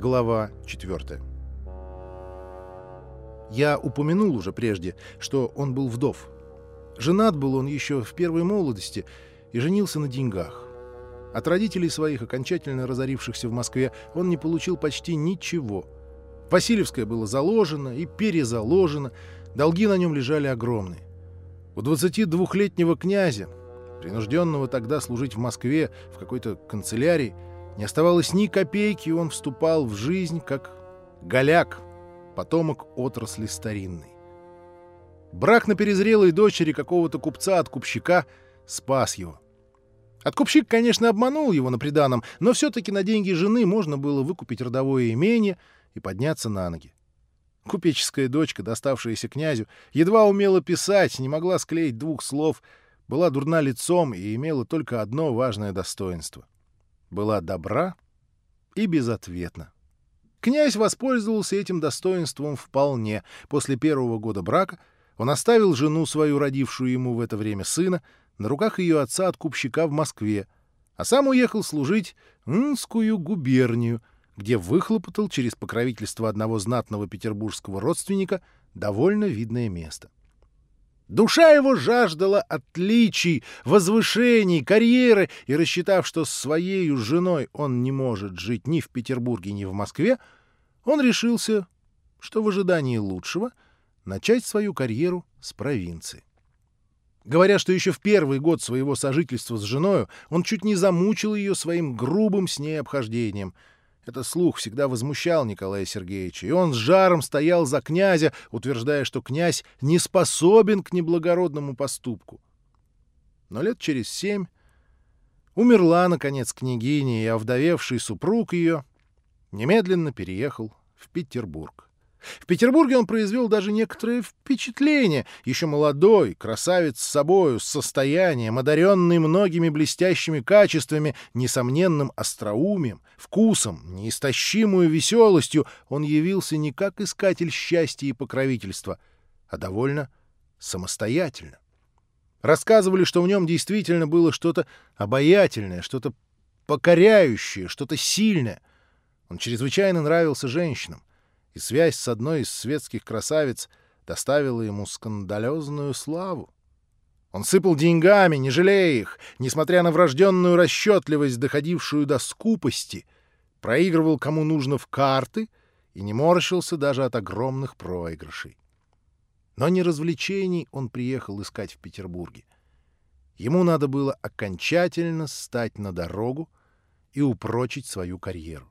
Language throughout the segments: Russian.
Глава 4. Я упомянул уже прежде, что он был вдов. Женат был он еще в первой молодости и женился на деньгах. От родителей своих, окончательно разорившихся в Москве, он не получил почти ничего. Васильевское было заложено и перезаложено, долги на нем лежали огромные. У 22-летнего князя, принужденного тогда служить в Москве в какой-то канцелярии, не оставалось ни копейки, и он вступал в жизнь как голяк, потомок отрасли старинной. Брак на перезрелой дочери какого-то купца от купщика спас его. Откупщик, конечно, обманул его на приданом, но все-таки на деньги жены можно было выкупить родовое имение и подняться на ноги. Купеческая дочка, доставшаяся князю, едва умела писать, не могла склеить двух слов, была дурна лицом и имела только одно важное достоинство — была добра и безответна. Князь воспользовался этим достоинством вполне. После первого года брака он оставил жену свою, родившую ему в это время сына, на руках ее отца откупщика в Москве, а сам уехал служить Нскую губернию, где выхлопотал через покровительство одного знатного петербургского родственника довольно видное место. Душа его жаждала отличий, возвышений, карьеры, и, рассчитав, что с своей женой он не может жить ни в Петербурге, ни в Москве, он решился, что в ожидании лучшего, начать свою карьеру с провинции. Говоря, что еще в первый год своего сожительства с женою он чуть не замучил ее своим грубым с ней обхождением — этот слух всегда возмущал Николая Сергеевича, и он с жаром стоял за князя, утверждая, что князь не способен к неблагородному поступку. Но лет через семь умерла, наконец, княгиня, и овдовевший супруг ее немедленно переехал в Петербург. В Петербурге он произвел даже некоторое впечатление. Еще молодой, красавец с собою, с состоянием, одаренный многими блестящими качествами, несомненным остроумием, вкусом, неистощимую веселостью, он явился не как искатель счастья и покровительства, а довольно самостоятельно. Рассказывали, что в нем действительно было что-то обаятельное, что-то покоряющее, что-то сильное. Он чрезвычайно нравился женщинам и связь с одной из светских красавиц доставила ему скандалезную славу. Он сыпал деньгами, не жалея их, несмотря на врожденную расчетливость, доходившую до скупости, проигрывал кому нужно в карты и не морщился даже от огромных проигрышей. Но не развлечений он приехал искать в Петербурге. Ему надо было окончательно стать на дорогу и упрочить свою карьеру.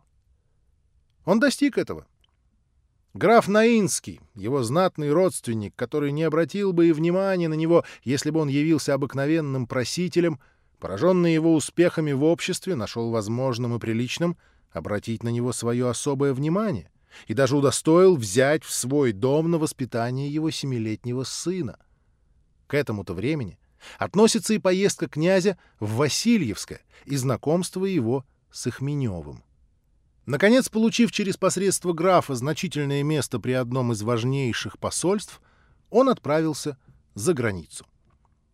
Он достиг этого — Граф Наинский, его знатный родственник, который не обратил бы и внимания на него, если бы он явился обыкновенным просителем, пораженный его успехами в обществе, нашел возможным и приличным обратить на него свое особое внимание и даже удостоил взять в свой дом на воспитание его семилетнего сына. К этому-то времени относится и поездка князя в Васильевское и знакомство его с Ихменевым. Наконец, получив через посредство графа значительное место при одном из важнейших посольств, он отправился за границу.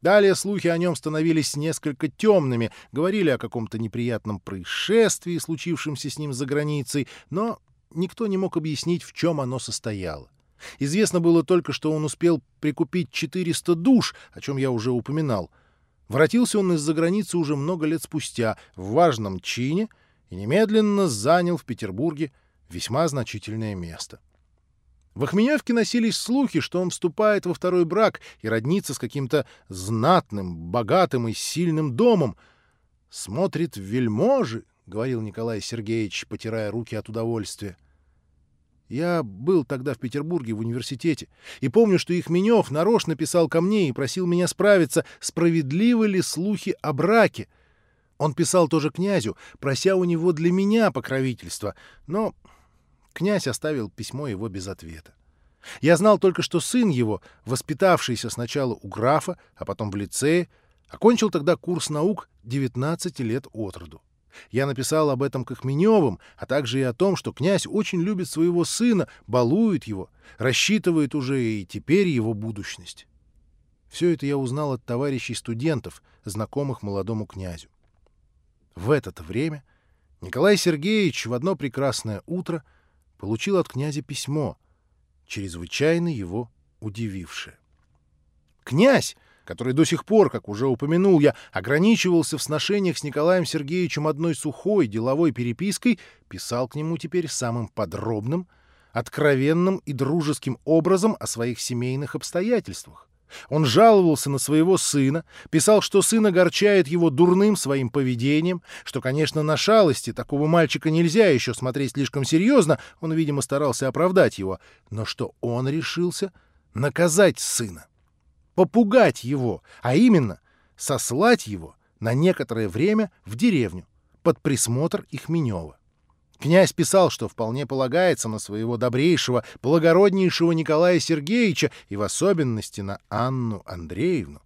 Далее слухи о нем становились несколько темными, говорили о каком-то неприятном происшествии, случившемся с ним за границей, но никто не мог объяснить, в чем оно состояло. Известно было только, что он успел прикупить 400 душ, о чем я уже упоминал. Воротился он из-за границы уже много лет спустя, в важном чине — и немедленно занял в Петербурге весьма значительное место. В Охменевке носились слухи, что он вступает во второй брак и роднится с каким-то знатным, богатым и сильным домом. «Смотрит вельможи», — говорил Николай Сергеевич, потирая руки от удовольствия. Я был тогда в Петербурге в университете и помню, что Ихменев нарочно писал ко мне и просил меня справиться, справедливы ли слухи о браке — он писал тоже князю, прося у него для меня покровительства, но князь оставил письмо его без ответа. Я знал только, что сын его, воспитавшийся сначала у графа, а потом в лицее, окончил тогда курс наук 19 лет от роду. Я написал об этом Кахменевым, а также и о том, что князь очень любит своего сына, балует его, рассчитывает уже и теперь его будущность. Все это я узнал от товарищей студентов, знакомых молодому князю. В это время Николай Сергеевич в одно прекрасное утро получил от князя письмо, чрезвычайно его удивившее. Князь, который до сих пор, как уже упомянул я, ограничивался в сношениях с Николаем Сергеевичем одной сухой деловой перепиской, писал к нему теперь самым подробным, откровенным и дружеским образом о своих семейных обстоятельствах. Он жаловался на своего сына, писал, что сын огорчает его дурным своим поведением, что, конечно, на шалости такого мальчика нельзя еще смотреть слишком серьезно, он, видимо, старался оправдать его, но что он решился наказать сына, попугать его, а именно сослать его на некоторое время в деревню под присмотр Ихменева. Князь писал, что вполне полагается на своего добрейшего, благороднейшего Николая Сергеевича и в особенности на Анну Андреевну.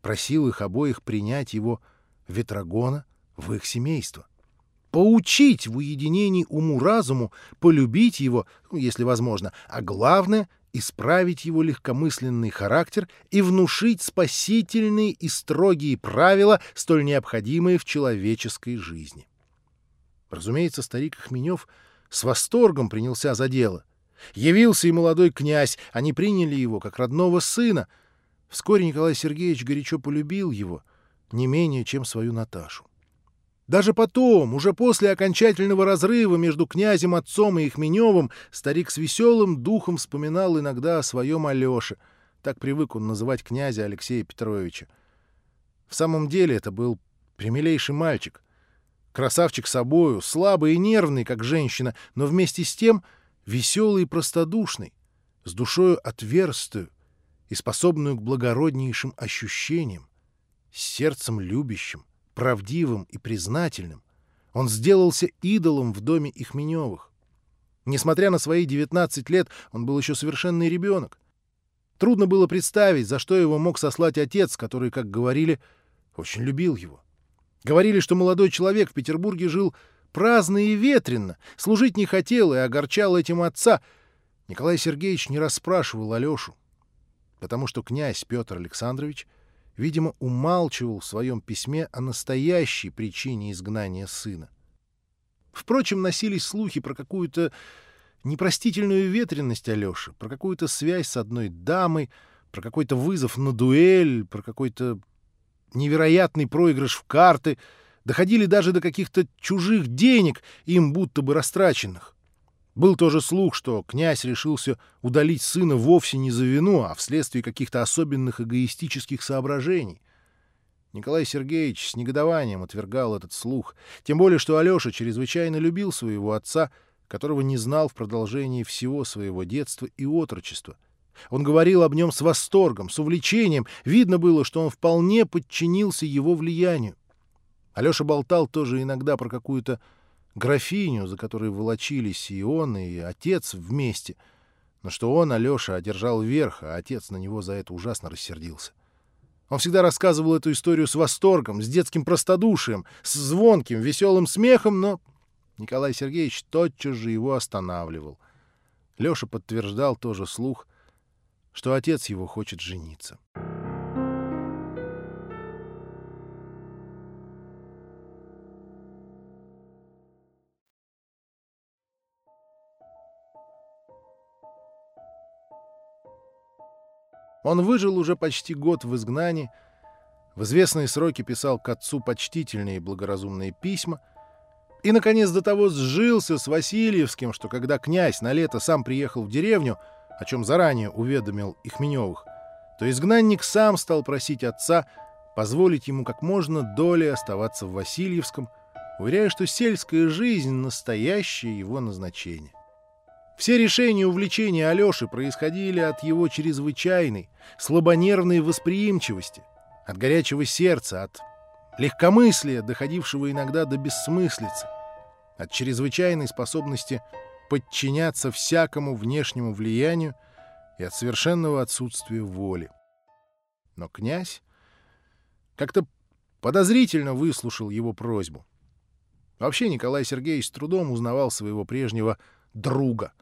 Просил их обоих принять его Ветрогона в их семейство. Поучить в уединении уму-разуму, полюбить его, ну, если возможно, а главное — исправить его легкомысленный характер и внушить спасительные и строгие правила, столь необходимые в человеческой жизни. Разумеется, старик Хменев с восторгом принялся за дело. Явился и молодой князь, они приняли его как родного сына. Вскоре Николай Сергеевич горячо полюбил его, не менее, чем свою Наташу. Даже потом, уже после окончательного разрыва между князем отцом и Ихменевым, старик с веселым духом вспоминал иногда о своем Алёше. Так привык он называть князя Алексея Петровича. В самом деле это был примилейший мальчик, Красавчик собою, слабый и нервный, как женщина, но вместе с тем веселый и простодушный, с душою отверстую и способную к благороднейшим ощущениям, с сердцем любящим, правдивым и признательным. Он сделался идолом в доме Ихменевых. Несмотря на свои 19 лет, он был еще совершенный ребенок. Трудно было представить, за что его мог сослать отец, который, как говорили, очень любил его. Говорили, что молодой человек в Петербурге жил праздно и ветренно, служить не хотел и огорчал этим отца. Николай Сергеевич не расспрашивал Алешу, потому что князь Петр Александрович, видимо, умалчивал в своем письме о настоящей причине изгнания сына. Впрочем, носились слухи про какую-то непростительную ветренность Алёши, про какую-то связь с одной дамой, про какой-то вызов на дуэль, про какой-то невероятный проигрыш в карты, доходили даже до каких-то чужих денег, им будто бы растраченных. Был тоже слух, что князь решился удалить сына вовсе не за вину, а вследствие каких-то особенных эгоистических соображений. Николай Сергеевич с негодованием отвергал этот слух, тем более что Алеша чрезвычайно любил своего отца, которого не знал в продолжении всего своего детства и отрочества, он говорил об нем с восторгом, с увлечением. Видно было, что он вполне подчинился его влиянию. Алеша болтал тоже иногда про какую-то графиню, за которой волочились и он, и отец вместе. Но что он, Алеша, одержал верх, а отец на него за это ужасно рассердился. Он всегда рассказывал эту историю с восторгом, с детским простодушием, с звонким, веселым смехом, но Николай Сергеевич тотчас же его останавливал. Леша подтверждал тоже слух — что отец его хочет жениться. Он выжил уже почти год в изгнании, в известные сроки писал к отцу почтительные и благоразумные письма и, наконец, до того сжился с Васильевским, что когда князь на лето сам приехал в деревню — о чем заранее уведомил Ихменевых, то изгнанник сам стал просить отца позволить ему как можно долей оставаться в Васильевском, уверяя, что сельская жизнь — настоящее его назначение. Все решения увлечения Алёши происходили от его чрезвычайной, слабонервной восприимчивости, от горячего сердца, от легкомыслия, доходившего иногда до бессмыслицы, от чрезвычайной способности подчиняться всякому внешнему влиянию и от совершенного отсутствия воли. Но князь как-то подозрительно выслушал его просьбу. Вообще Николай Сергеевич с трудом узнавал своего прежнего друга.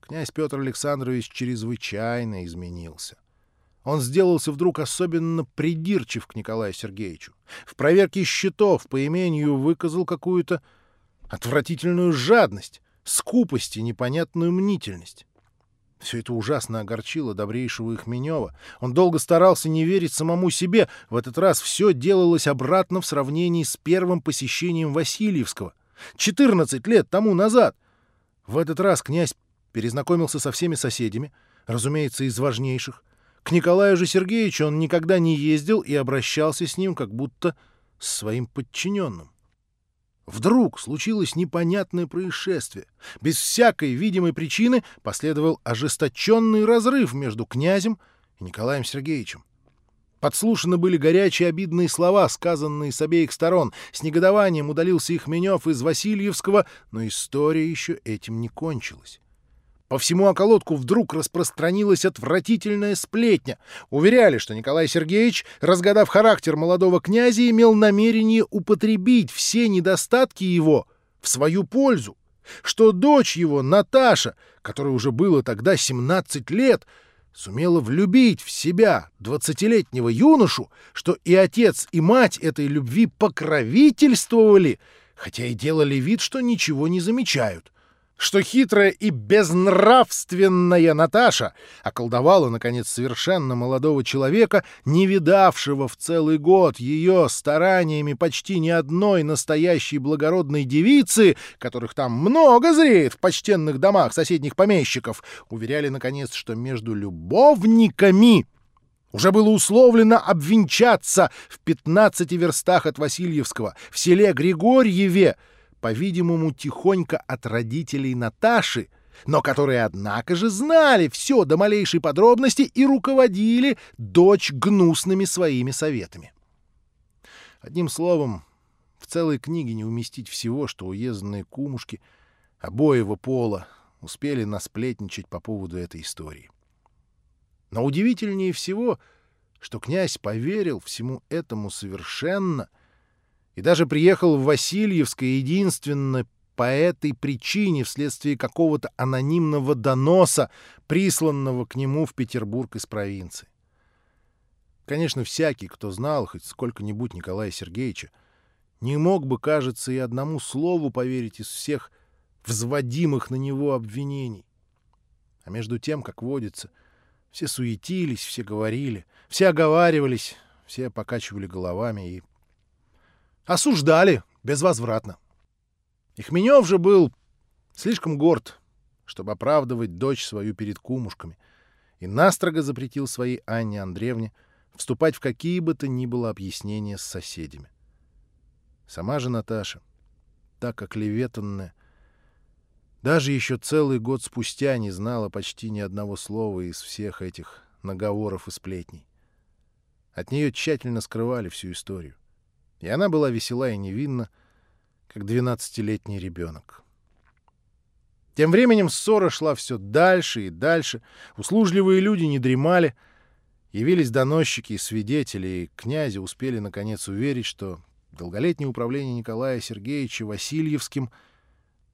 Князь Петр Александрович чрезвычайно изменился. Он сделался вдруг особенно придирчив к Николаю Сергеевичу. В проверке счетов по имению выказал какую-то отвратительную жадность, скупость и непонятную мнительность. Все это ужасно огорчило добрейшего Ихменева. Он долго старался не верить самому себе. В этот раз все делалось обратно в сравнении с первым посещением Васильевского. 14 лет тому назад. В этот раз князь перезнакомился со всеми соседями, разумеется, из важнейших. К Николаю же Сергеевичу он никогда не ездил и обращался с ним как будто с своим подчиненным. Вдруг случилось непонятное происшествие. Без всякой видимой причины последовал ожесточенный разрыв между князем и Николаем Сергеевичем. Подслушаны были горячие обидные слова, сказанные с обеих сторон. С негодованием удалился Ихменев из Васильевского, но история еще этим не кончилась. По всему околотку вдруг распространилась отвратительная сплетня. Уверяли, что Николай Сергеевич, разгадав характер молодого князя, имел намерение употребить все недостатки его в свою пользу, что дочь его, Наташа, которой уже было тогда 17 лет, сумела влюбить в себя двадцатилетнего юношу, что и отец, и мать этой любви покровительствовали, хотя и делали вид, что ничего не замечают что хитрая и безнравственная Наташа околдовала, наконец, совершенно молодого человека, не видавшего в целый год ее стараниями почти ни одной настоящей благородной девицы, которых там много зреет в почтенных домах соседних помещиков, уверяли, наконец, что между любовниками уже было условлено обвенчаться в пятнадцати верстах от Васильевского, в селе Григорьеве, по-видимому, тихонько от родителей Наташи, но которые, однако же, знали все до малейшей подробности и руководили дочь гнусными своими советами. Одним словом, в целой книге не уместить всего, что уездные кумушки обоего пола успели насплетничать по поводу этой истории. Но удивительнее всего, что князь поверил всему этому совершенно — и даже приехал в Васильевское единственно по этой причине вследствие какого-то анонимного доноса, присланного к нему в Петербург из провинции. Конечно, всякий, кто знал хоть сколько-нибудь Николая Сергеевича, не мог бы, кажется, и одному слову поверить из всех взводимых на него обвинений. А между тем, как водится, все суетились, все говорили, все оговаривались, все покачивали головами и Осуждали безвозвратно. Ихменев же был слишком горд, чтобы оправдывать дочь свою перед кумушками, и настрого запретил своей Анне Андреевне вступать в какие бы то ни было объяснения с соседями. Сама же Наташа, так оклеветанная, даже еще целый год спустя не знала почти ни одного слова из всех этих наговоров и сплетней. От нее тщательно скрывали всю историю. И она была весела и невинна, как двенадцатилетний ребенок. Тем временем ссора шла все дальше и дальше. Услужливые люди не дремали. Явились доносчики и свидетели, и князя успели наконец уверить, что долголетнее управление Николая Сергеевича Васильевским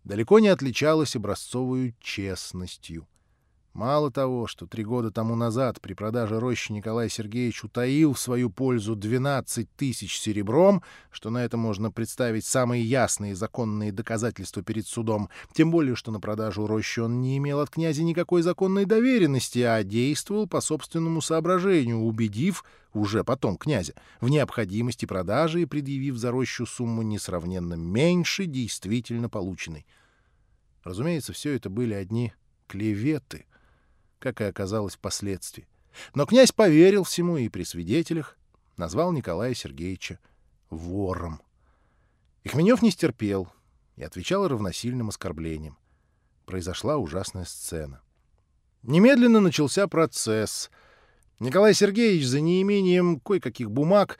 далеко не отличалось образцовую честностью. Мало того, что три года тому назад при продаже рощи Николай Сергеевич утаил в свою пользу 12 тысяч серебром, что на это можно представить самые ясные законные доказательства перед судом, тем более, что на продажу рощи он не имел от князя никакой законной доверенности, а действовал по собственному соображению, убедив уже потом князя в необходимости продажи и предъявив за рощу сумму несравненно меньше действительно полученной. Разумеется, все это были одни клеветы — как и оказалось впоследствии. Но князь поверил всему и при свидетелях назвал Николая Сергеевича вором. Ихменев не стерпел и отвечал равносильным оскорблением. Произошла ужасная сцена. Немедленно начался процесс. Николай Сергеевич за неимением кое-каких бумаг,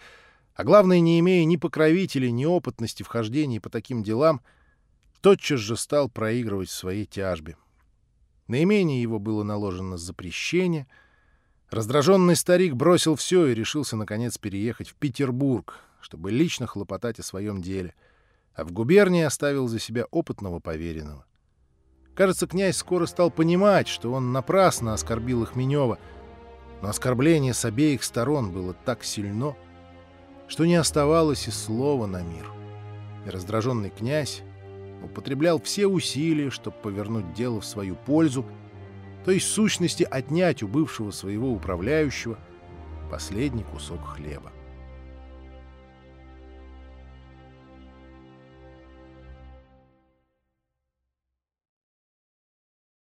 а главное, не имея ни покровителей, ни опытности в хождении по таким делам, тотчас же стал проигрывать в своей тяжбе. На имение его было наложено запрещение. Раздраженный старик бросил все и решился, наконец, переехать в Петербург, чтобы лично хлопотать о своем деле, а в губернии оставил за себя опытного поверенного. Кажется, князь скоро стал понимать, что он напрасно оскорбил Ихменева, но оскорбление с обеих сторон было так сильно, что не оставалось и слова на мир. И раздраженный князь употреблял все усилия, чтобы повернуть дело в свою пользу, то есть в сущности отнять у бывшего своего управляющего последний кусок хлеба.